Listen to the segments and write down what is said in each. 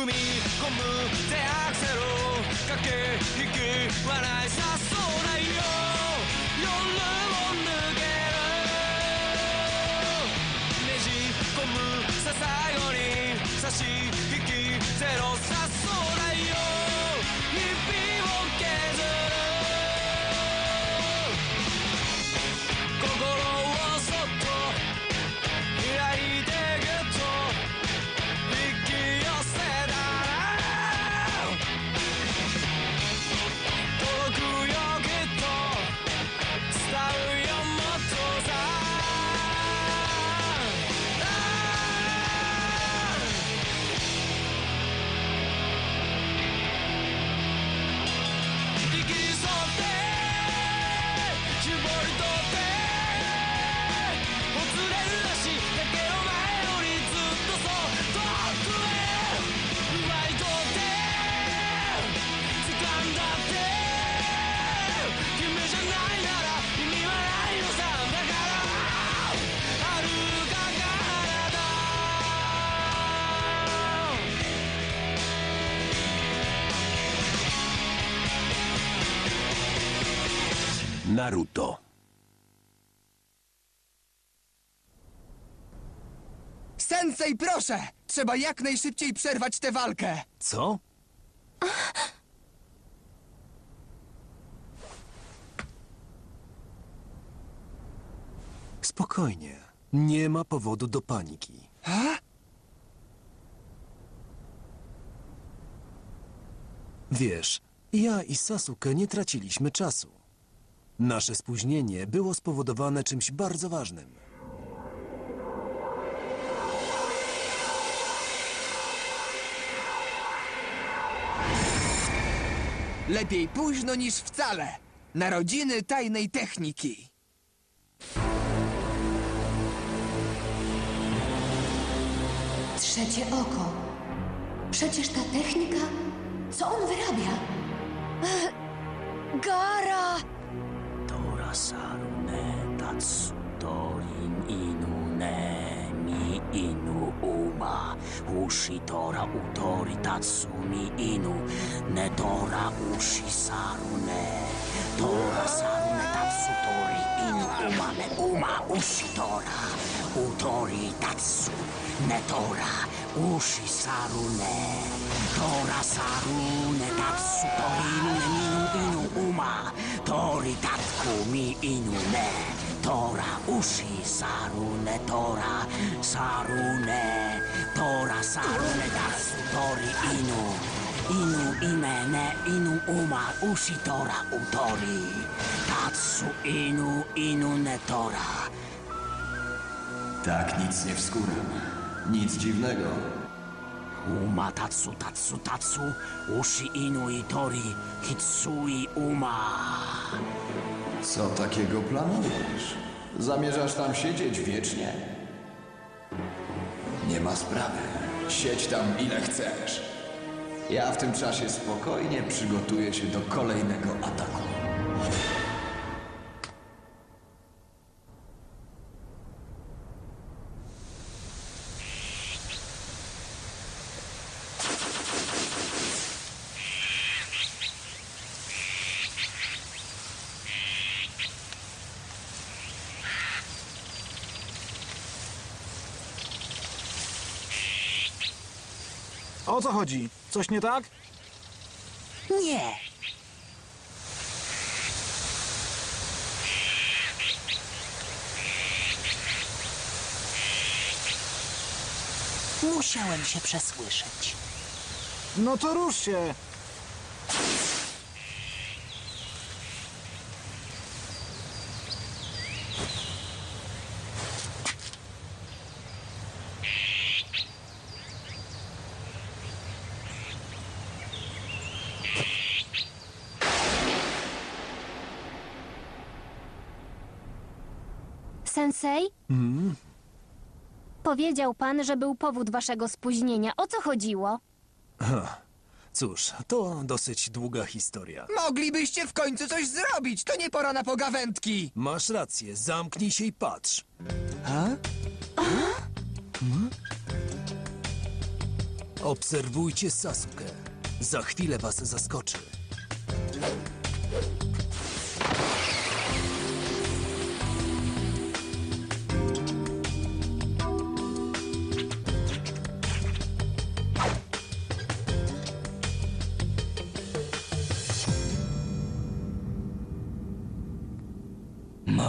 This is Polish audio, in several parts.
踏み込む手アクセル駆け引き笑いさす Naruto. Sensei, proszę! Trzeba jak najszybciej przerwać tę walkę. Co? Spokojnie. Nie ma powodu do paniki. Wiesz, ja i Sasuke nie traciliśmy czasu. Nasze spóźnienie było spowodowane czymś bardzo ważnym. Lepiej późno niż wcale. Narodziny tajnej techniki. Trzecie oko. Przecież ta technika. Co on wyrabia? Gara! Nasaru tatsu dorin inu ne mi inu uma Ushi tora utori Tatsumi inu Ne tora ushi saru ne Tora saru ne tatsu inu uma ne uma ushi tora Utori Tatsu, Netora, Ushi Sarune, Tora Sarune Tatsu, Torinu Minu Inu Uma, Tori Tatku Mi Inu Ne, Tora Ushi Sarune Tora, Sarune, Tora Sarune Tatsu, Tori Inu, Inu Imene, Inu Uma, Ushi Tora Utori, Tatsu Inu Inu Netora, Tora, tak, nic nie wskuram. Nic dziwnego. Uma tatsu tatsu tatsu ushi inu itori hitsui uma Co takiego planujesz? Zamierzasz tam siedzieć wiecznie? Nie ma sprawy. Siedź tam ile chcesz. Ja w tym czasie spokojnie przygotuję się do kolejnego ataku. O co chodzi? Coś nie tak? Nie Musiałem się przesłyszeć No to rusz się. Sensei? Powiedział pan, że był powód waszego spóźnienia. O co chodziło? Cóż, to dosyć długa historia. Moglibyście w końcu coś zrobić. To nie pora na pogawędki. Masz rację, zamknij się i patrz. Obserwujcie Sasuke. Za chwilę was zaskoczy.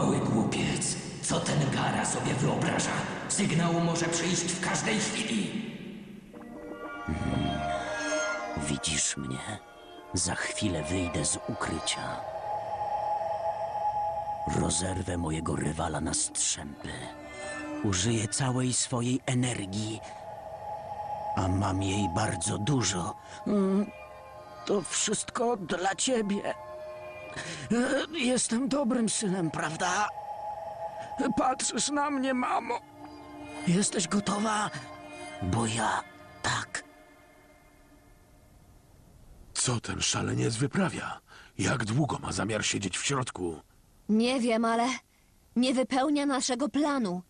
Mały głupiec, co ten gara sobie wyobraża? Sygnał może przyjść w każdej chwili. Hmm. Widzisz mnie? Za chwilę wyjdę z ukrycia. Rozerwę mojego rywala na strzępy. Użyję całej swojej energii, a mam jej bardzo dużo. Mm, To wszystko dla ciebie. Jestem dobrym synem, prawda? Patrzysz na mnie, mamo. Jesteś gotowa? Bo ja tak. Co ten szaleniec wyprawia? Jak długo ma zamiar siedzieć w środku? Nie wiem, ale nie wypełnia naszego planu.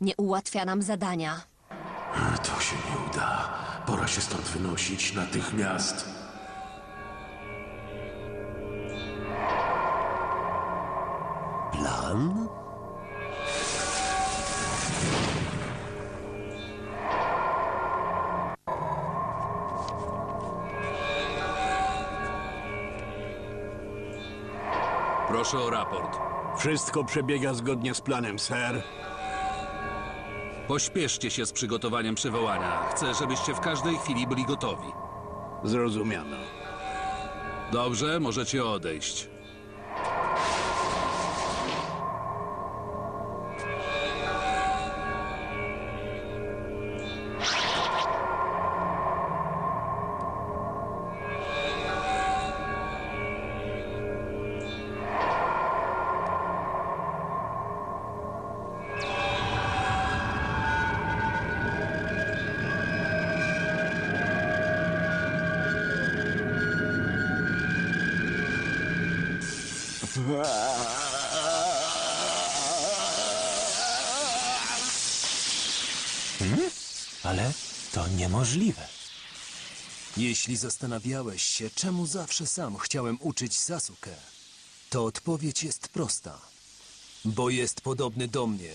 Nie ułatwia nam zadania. To się nie uda. Pora się stąd wynosić natychmiast. Plan? Proszę o raport. Wszystko przebiega zgodnie z planem, ser. Pośpieszcie się z przygotowaniem przywołania. Chcę, żebyście w każdej chwili byli gotowi. Zrozumiano. Dobrze, możecie odejść. Ale to niemożliwe. Jeśli zastanawiałeś się, czemu zawsze sam chciałem uczyć Sasuke, to odpowiedź jest prosta. Bo jest podobny do mnie.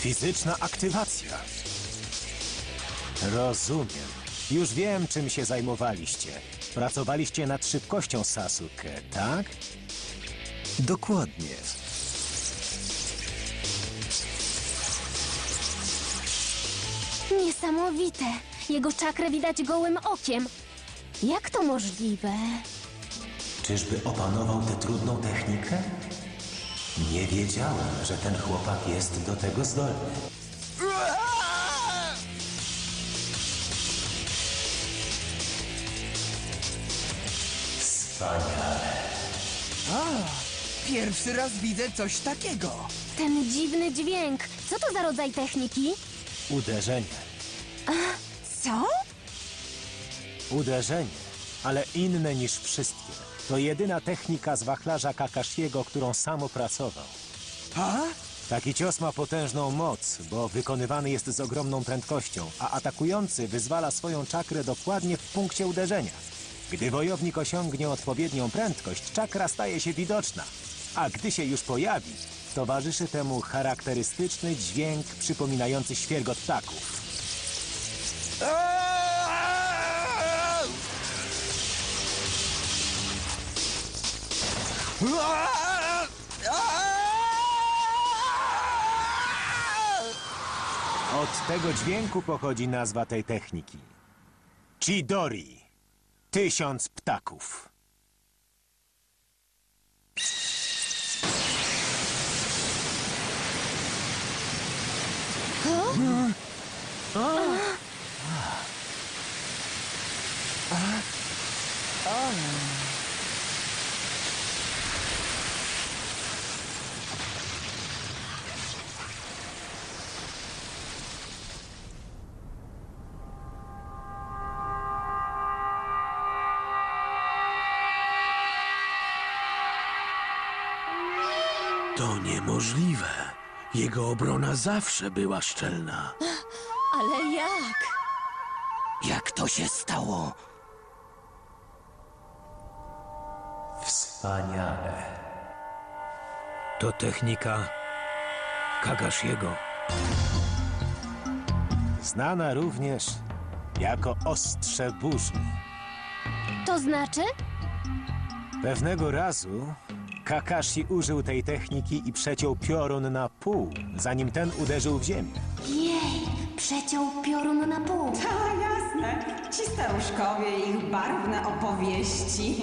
Fizyczna aktywacja. Rozumiem. Już wiem, czym się zajmowaliście. Pracowaliście nad szybkością Sasuke, tak? Dokładnie. Niesamowite. Jego czakrę widać gołym okiem. Jak to możliwe? Czyżby opanował tę trudną technikę? Nie wiedziałem, że ten chłopak jest do tego zdolny. Wspaniale. A, pierwszy raz widzę coś takiego. Ten dziwny dźwięk. Co to za rodzaj techniki? Uderzenie. Co? Uderzenie, ale inne niż wszystkie. To jedyna technika z wachlarza Kakashiego, którą sam opracował. A? Taki cios ma potężną moc, bo wykonywany jest z ogromną prędkością, a atakujący wyzwala swoją czakrę dokładnie w punkcie uderzenia. Gdy wojownik osiągnie odpowiednią prędkość, czakra staje się widoczna, a gdy się już pojawi, towarzyszy temu charakterystyczny dźwięk przypominający świergot ptaków. Od tego dźwięku pochodzi nazwa tej techniki. Chidori. Tysiąc ptaków. Oh. Niemożliwe. Jego obrona zawsze była szczelna. Ale jak? Jak to się stało? Wspaniale. To technika Kagashiego. Znana również jako ostrze burzy. To znaczy? Pewnego razu Kakashi użył tej techniki i przeciął piorun na pół, zanim ten uderzył w ziemię. Jej, przeciął piorun na pół. A jasne, ci staruszkowie i ich barwne opowieści.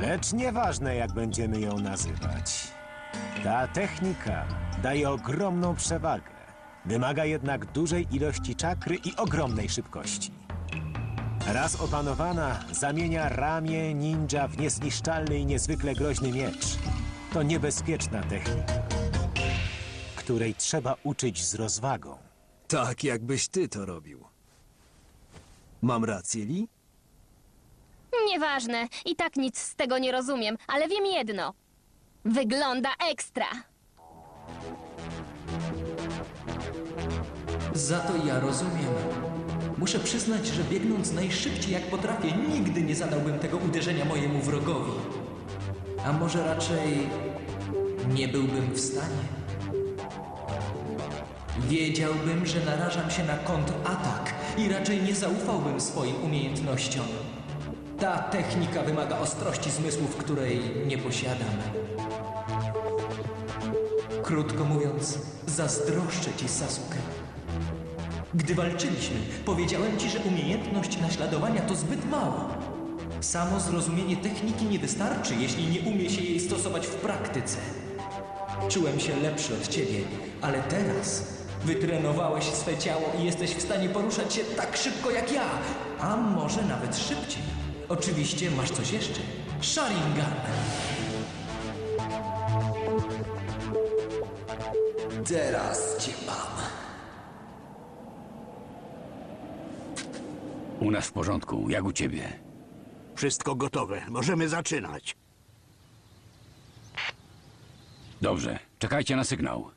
Lecz nieważne, jak będziemy ją nazywać. Ta technika daje ogromną przewagę. Wymaga jednak dużej ilości czakry i ogromnej szybkości. Raz opanowana, zamienia ramię ninja w niezniszczalny i niezwykle groźny miecz. To niebezpieczna technika, której trzeba uczyć z rozwagą. Tak, jakbyś ty to robił. Mam rację, Li? Nieważne, i tak nic z tego nie rozumiem, ale wiem jedno. Wygląda ekstra. Za to ja rozumiem. Muszę przyznać, że biegnąc najszybciej jak potrafię, nigdy nie zadałbym tego uderzenia mojemu wrogowi. A może raczej nie byłbym w stanie. Wiedziałbym, że narażam się na kontratak i raczej nie zaufałbym swoim umiejętnościom. Ta technika wymaga ostrości zmysłów, której nie posiadam. Krótko mówiąc, zazdroszczę ci, Sasuke. Gdy walczyliśmy, powiedziałem ci, że umiejętność naśladowania to zbyt mało. Samo zrozumienie techniki nie wystarczy, jeśli nie umie się jej stosować w praktyce. Czułem się lepszy od ciebie, ale teraz wytrenowałeś swe ciało i jesteś w stanie poruszać się tak szybko jak ja, a może nawet szybciej. Oczywiście masz coś jeszcze. Sharingan. Teraz cię mam. U nas w porządku, jak u ciebie? Wszystko gotowe. Możemy zaczynać. Dobrze, czekajcie na sygnał.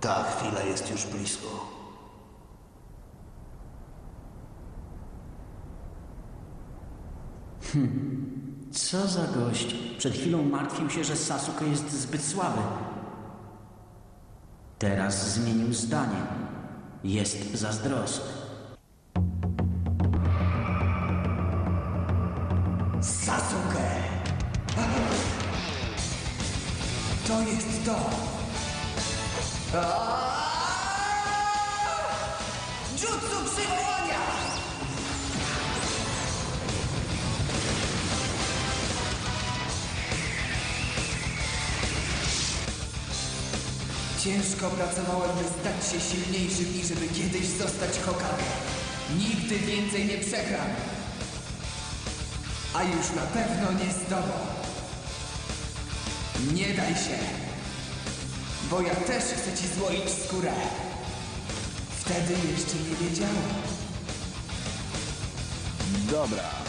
Ta chwila jest już blisko. Hm. Co za gość. Przed chwilą martwił się, że Sasuke jest zbyt słaby. Teraz zmienił zdanie. Jest zazdrosny. Sasuke! To jest to! Jutsu przywołania! Ciężko pracowałem, by stać się silniejszym i żeby kiedyś zostać Hokage. Nigdy więcej nie przegram. A już na pewno nie z tobą. Nie daj się. Bo ja też chcę ci złoić skórę. Wtedy jeszcze nie wiedziałem. Dobra.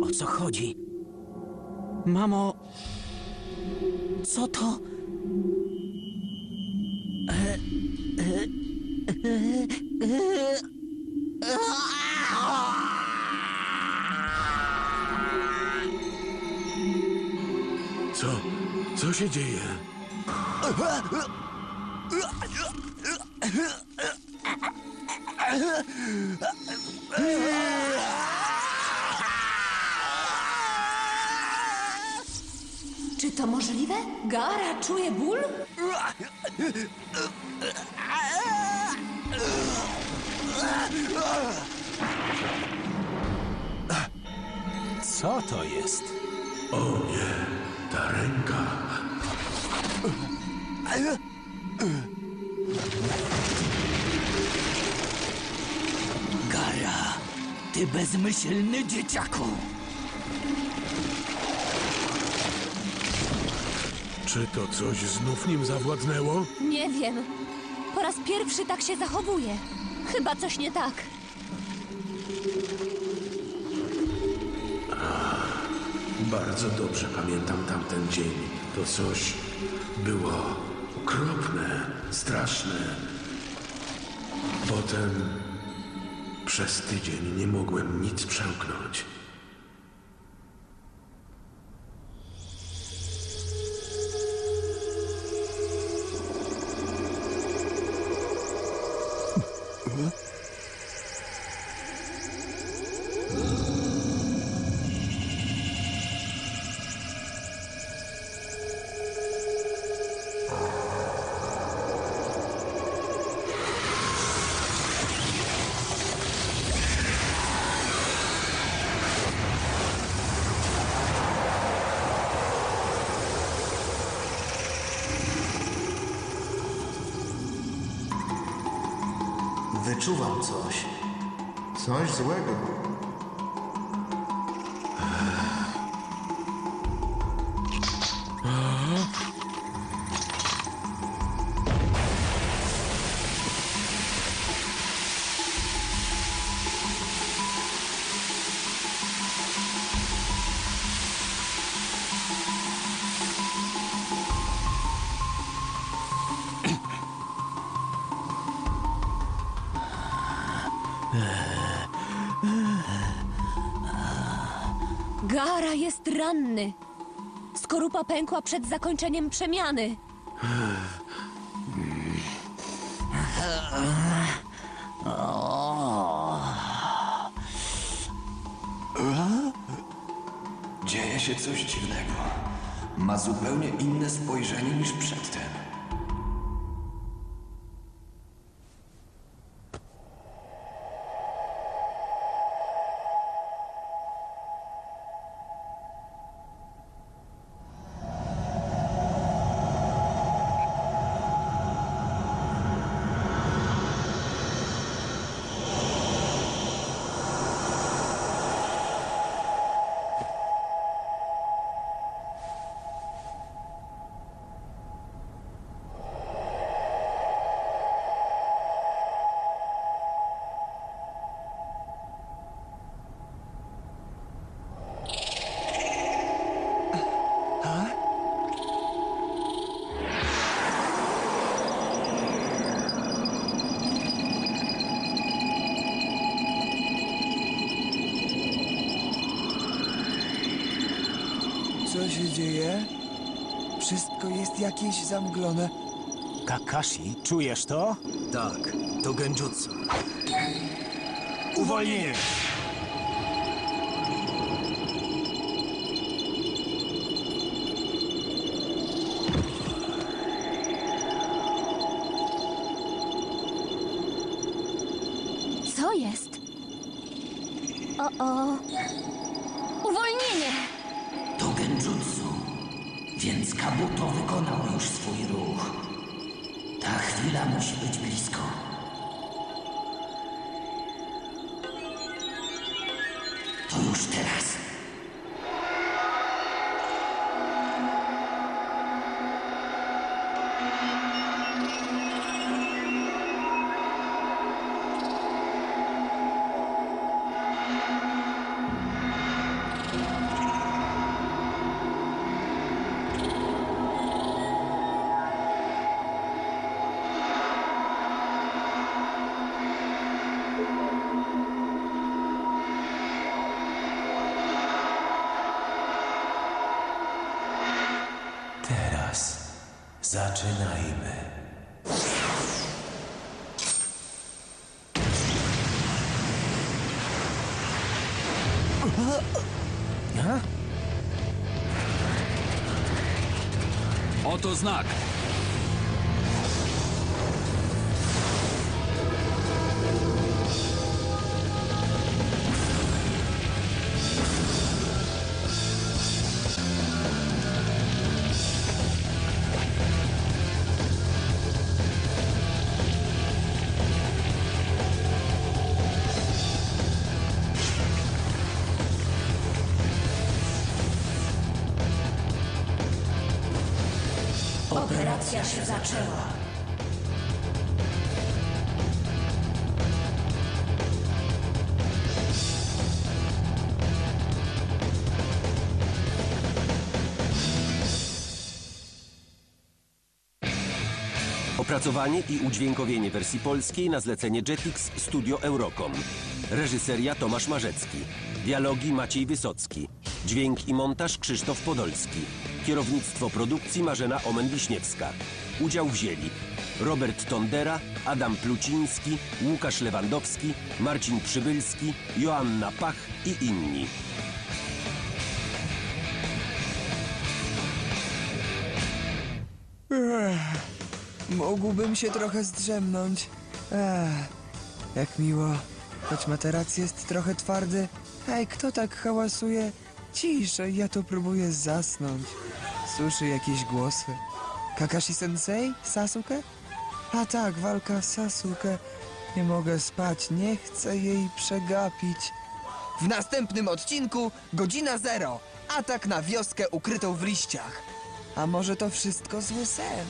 O co chodzi? Mamo, co to? Co? Co się dzieje? Czy to możliwe? Gara czuje ból? Co to jest? O nie, ta ręka. Gara, ty bezmyślny dzieciaku! Czy to coś znów nim zawładnęło? Nie wiem. Po raz pierwszy tak się zachowuje. Chyba coś nie tak. Bardzo dobrze pamiętam tamten dzień. To coś było okropne, straszne. Potem przez tydzień nie mogłem nic przełknąć. Wyczuwam coś. Coś złego. Gara jest ranny. Skorupa pękła przed zakończeniem przemiany. Dzieje się coś dziwnego. Ma zupełnie inne spojrzenie niż przedtem. Co się dzieje? Wszystko jest jakieś zamglone. Kakashi, czujesz to? Tak, to genjutsu. Uwolnienie! To już teraz. Teraz zaczynajmy. Oto znak. Negocjacja się zaczęła. Opracowanie i udźwiękowienie wersji polskiej na zlecenie Jetix Studio Eurocom. Reżyseria Tomasz Marzecki. Dialogi Maciej Wysocki. Dźwięk i montaż Krzysztof Podolski. Kierownictwo produkcji Marzena Omen-Wiśniewska. Udział wzięli Robert Tondera, Adam Pluciński, Łukasz Lewandowski, Marcin Przybylski, Joanna Pach i inni. Ech, mógłbym się trochę zdrzemnąć. Ech, jak miło. Choć materac jest trochę twardy. Hej, kto tak hałasuje? Ciszej, ja tu próbuję zasnąć. Słyszę jakieś głosy. Kakashi Sensei? Sasuke? A tak, walka Sasuke. Nie mogę spać, nie chcę jej przegapić. W następnym odcinku godzina zero. Atak na wioskę ukrytą w liściach. A może to wszystko zły sen?